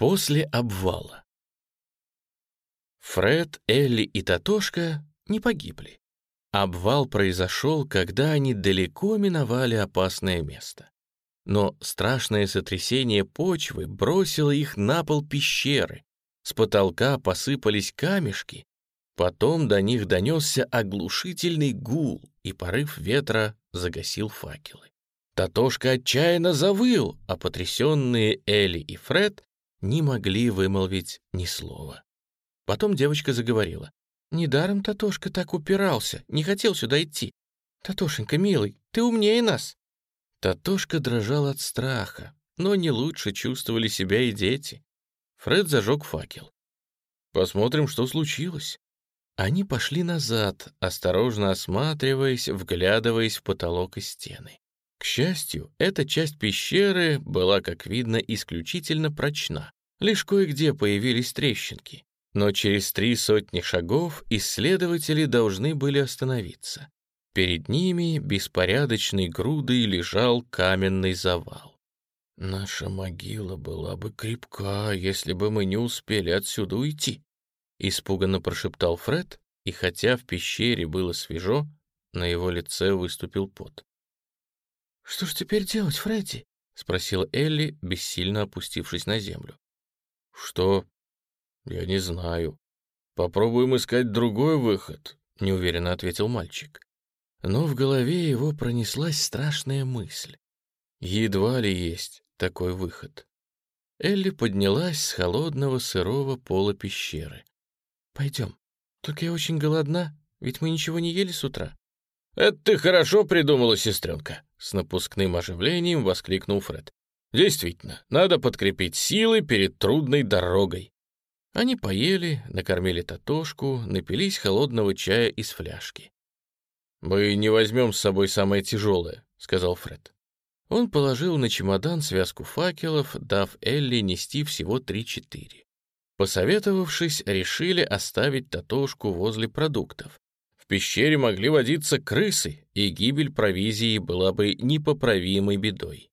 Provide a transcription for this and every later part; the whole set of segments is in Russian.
После обвала. Фред, Элли и Татошка не погибли. Обвал произошел, когда они далеко миновали опасное место. Но страшное сотрясение почвы бросило их на пол пещеры. С потолка посыпались камешки. Потом до них донесся оглушительный гул, и порыв ветра загасил факелы. Татошка отчаянно завыл, а потрясенные Элли и Фред не могли вымолвить ни слова. Потом девочка заговорила. «Недаром Татошка так упирался, не хотел сюда идти. Татошенька, милый, ты умнее нас». Татошка дрожал от страха, но не лучше чувствовали себя и дети. Фред зажег факел. «Посмотрим, что случилось». Они пошли назад, осторожно осматриваясь, вглядываясь в потолок и стены. К счастью, эта часть пещеры была, как видно, исключительно прочна. Лишь кое-где появились трещинки. Но через три сотни шагов исследователи должны были остановиться. Перед ними беспорядочной грудой лежал каменный завал. «Наша могила была бы крепка, если бы мы не успели отсюда уйти», — испуганно прошептал Фред, и хотя в пещере было свежо, на его лице выступил пот. «Что ж теперь делать, Фредди?» — спросила Элли, бессильно опустившись на землю. «Что «Я не знаю. Попробуем искать другой выход», — неуверенно ответил мальчик. Но в голове его пронеслась страшная мысль. Едва ли есть такой выход. Элли поднялась с холодного сырого пола пещеры. «Пойдем. Только я очень голодна, ведь мы ничего не ели с утра». «Это ты хорошо придумала, сестренка!» С напускным оживлением воскликнул Фред. «Действительно, надо подкрепить силы перед трудной дорогой». Они поели, накормили Татошку, напились холодного чая из фляжки. «Мы не возьмем с собой самое тяжелое», — сказал Фред. Он положил на чемодан связку факелов, дав Элли нести всего три-четыре. Посоветовавшись, решили оставить Татошку возле продуктов. Пещере могли водиться крысы, и гибель провизии была бы непоправимой бедой.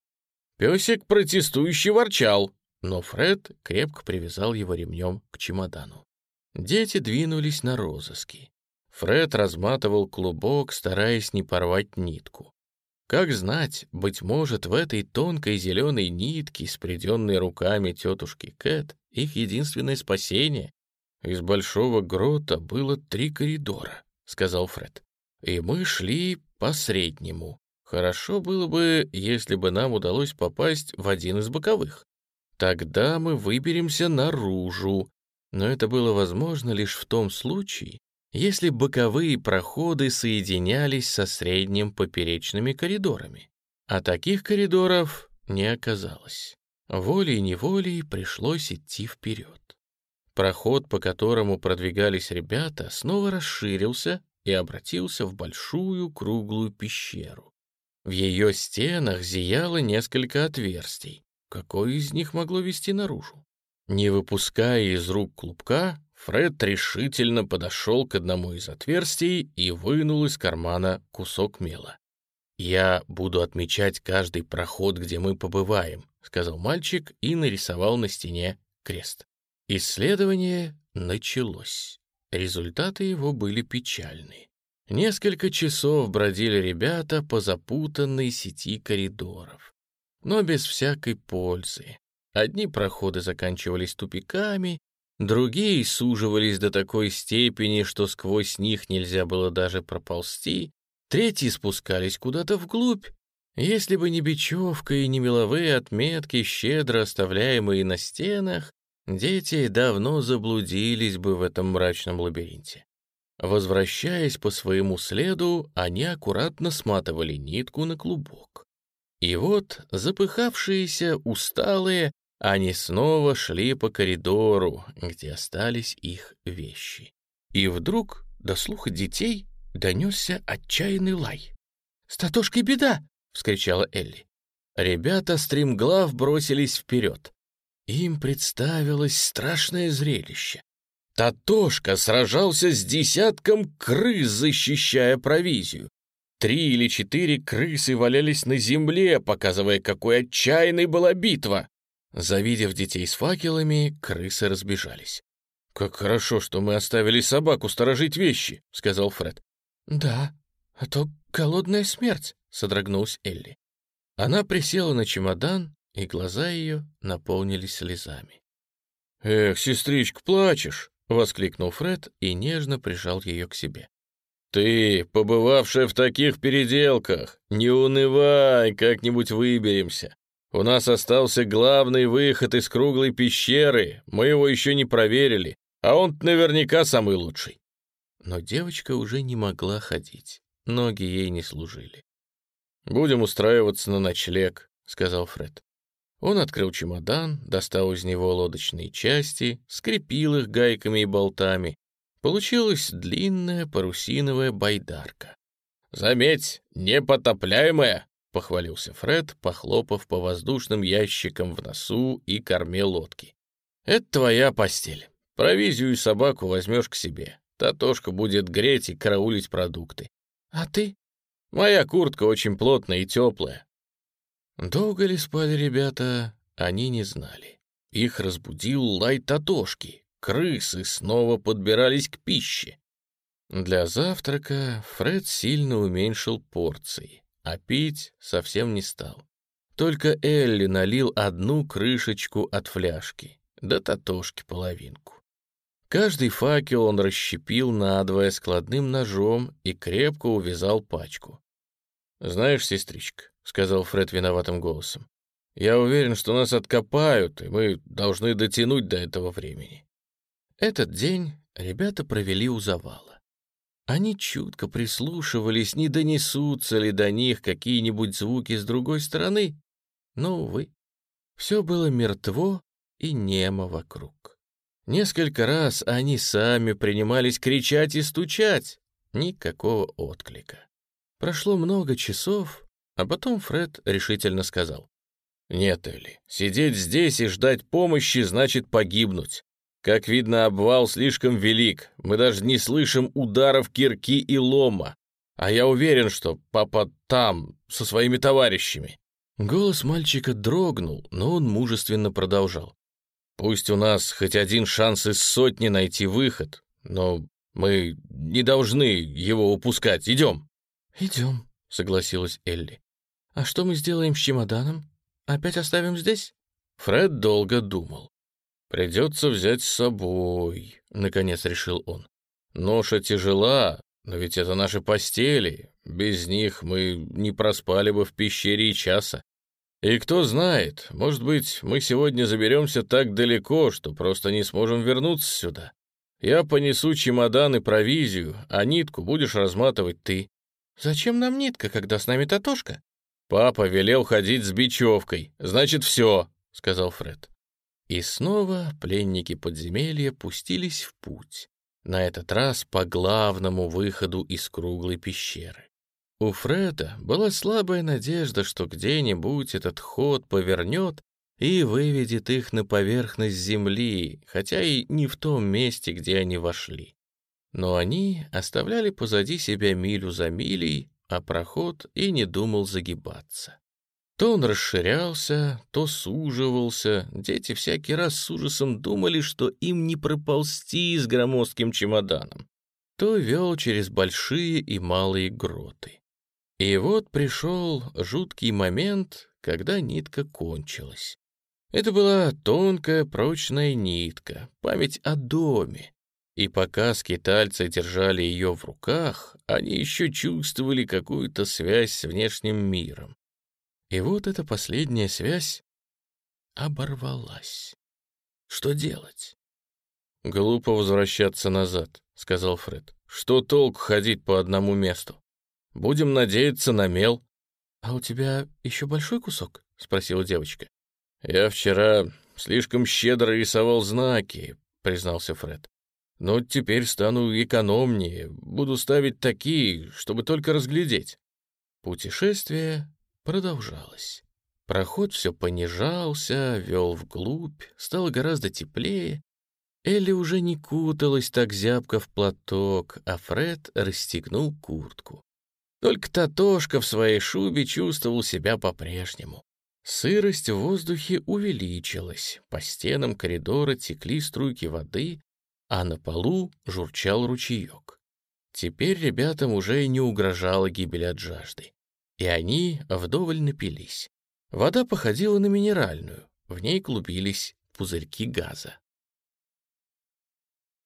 Песик протестующий ворчал, но Фред крепко привязал его ремнем к чемодану. Дети двинулись на розыски. Фред разматывал клубок, стараясь не порвать нитку. Как знать, быть может, в этой тонкой зеленой нитке, спреденной руками тетушки Кэт, их единственное спасение. Из большого грота было три коридора, — сказал Фред. И мы шли по среднему. Хорошо было бы, если бы нам удалось попасть в один из боковых. Тогда мы выберемся наружу, но это было возможно лишь в том случае, если боковые проходы соединялись со средним поперечными коридорами. А таких коридоров не оказалось. Волей-неволей пришлось идти вперед. Проход, по которому продвигались ребята, снова расширился и обратился в большую круглую пещеру. В ее стенах зияло несколько отверстий. Какое из них могло вести наружу? Не выпуская из рук клубка, Фред решительно подошел к одному из отверстий и вынул из кармана кусок мела. «Я буду отмечать каждый проход, где мы побываем», — сказал мальчик и нарисовал на стене крест. Исследование началось. Результаты его были печальны. Несколько часов бродили ребята по запутанной сети коридоров но без всякой пользы. Одни проходы заканчивались тупиками, другие суживались до такой степени, что сквозь них нельзя было даже проползти, третьи спускались куда-то вглубь. Если бы не бечевка и не меловые отметки, щедро оставляемые на стенах, дети давно заблудились бы в этом мрачном лабиринте. Возвращаясь по своему следу, они аккуратно сматывали нитку на клубок. И вот, запыхавшиеся, усталые, они снова шли по коридору, где остались их вещи. И вдруг до слуха детей донесся отчаянный лай. «С Татошкой беда!» — вскричала Элли. Ребята стремглав бросились вперед. Им представилось страшное зрелище. Татошка сражался с десятком крыс, защищая провизию. Три или четыре крысы валялись на земле, показывая, какой отчаянной была битва. Завидев детей с факелами, крысы разбежались. «Как хорошо, что мы оставили собаку сторожить вещи», — сказал Фред. «Да, а то голодная смерть», — содрогнулась Элли. Она присела на чемодан, и глаза ее наполнились слезами. «Эх, сестричка, плачешь!» — воскликнул Фред и нежно прижал ее к себе. «Ты, побывавшая в таких переделках, не унывай, как-нибудь выберемся. У нас остался главный выход из круглой пещеры, мы его еще не проверили, а он наверняка самый лучший». Но девочка уже не могла ходить, ноги ей не служили. «Будем устраиваться на ночлег», — сказал Фред. Он открыл чемодан, достал из него лодочные части, скрепил их гайками и болтами. Получилась длинная парусиновая байдарка. «Заметь, непотопляемая!» — похвалился Фред, похлопав по воздушным ящикам в носу и корме лодки. «Это твоя постель. Провизию и собаку возьмешь к себе. Татошка будет греть и караулить продукты. А ты? Моя куртка очень плотная и теплая. Долго ли спали ребята, они не знали. Их разбудил лай Татошки. Крысы снова подбирались к пище. Для завтрака Фред сильно уменьшил порции, а пить совсем не стал. Только Элли налил одну крышечку от фляжки, да Татошки половинку. Каждый факел он расщепил надвое складным ножом и крепко увязал пачку. «Знаешь, сестричка», — сказал Фред виноватым голосом, «я уверен, что нас откопают, и мы должны дотянуть до этого времени». Этот день ребята провели у завала. Они чутко прислушивались, не донесутся ли до них какие-нибудь звуки с другой стороны, но, увы, все было мертво и немо вокруг. Несколько раз они сами принимались кричать и стучать. Никакого отклика. Прошло много часов, а потом Фред решительно сказал. «Нет, Элли, сидеть здесь и ждать помощи значит погибнуть. Как видно, обвал слишком велик, мы даже не слышим ударов кирки и лома. А я уверен, что папа там, со своими товарищами». Голос мальчика дрогнул, но он мужественно продолжал. Пусть у нас хоть один шанс из сотни найти выход, но мы не должны его упускать. Идем». «Идем», — согласилась Элли. «А что мы сделаем с чемоданом? Опять оставим здесь?» Фред долго думал. «Придется взять с собой», — наконец решил он. «Ноша тяжела, но ведь это наши постели. Без них мы не проспали бы в пещере и часа. И кто знает, может быть, мы сегодня заберемся так далеко, что просто не сможем вернуться сюда. Я понесу чемодан и провизию, а нитку будешь разматывать ты. Зачем нам нитка, когда с нами Татошка? Папа велел ходить с бечевкой. Значит, все, сказал Фред. И снова пленники подземелья пустились в путь. На этот раз по главному выходу из круглой пещеры. У Фреда была слабая надежда, что где-нибудь этот ход повернет и выведет их на поверхность земли, хотя и не в том месте, где они вошли. Но они оставляли позади себя милю за милей, а проход и не думал загибаться. То он расширялся, то суживался. Дети всякий раз с ужасом думали, что им не проползти с громоздким чемоданом. То вел через большие и малые гроты. И вот пришел жуткий момент, когда нитка кончилась. Это была тонкая прочная нитка, память о доме. И пока скитальцы держали ее в руках, они еще чувствовали какую-то связь с внешним миром. И вот эта последняя связь оборвалась. Что делать? «Глупо возвращаться назад», — сказал Фред. «Что толк ходить по одному месту? Будем надеяться на мел». «А у тебя еще большой кусок?» — спросила девочка. «Я вчера слишком щедро рисовал знаки», — признался Фред. «Но теперь стану экономнее, буду ставить такие, чтобы только разглядеть». Путешествие продолжалось. Проход все понижался, вел вглубь, стало гораздо теплее. Элли уже не куталась так зябко в платок, а Фред расстегнул куртку. Только Татошка в своей шубе чувствовал себя по-прежнему. Сырость в воздухе увеличилась, по стенам коридора текли струйки воды, а на полу журчал ручеек. Теперь ребятам уже не угрожала гибель от жажды, и они вдоволь напились. Вода походила на минеральную, в ней клубились пузырьки газа.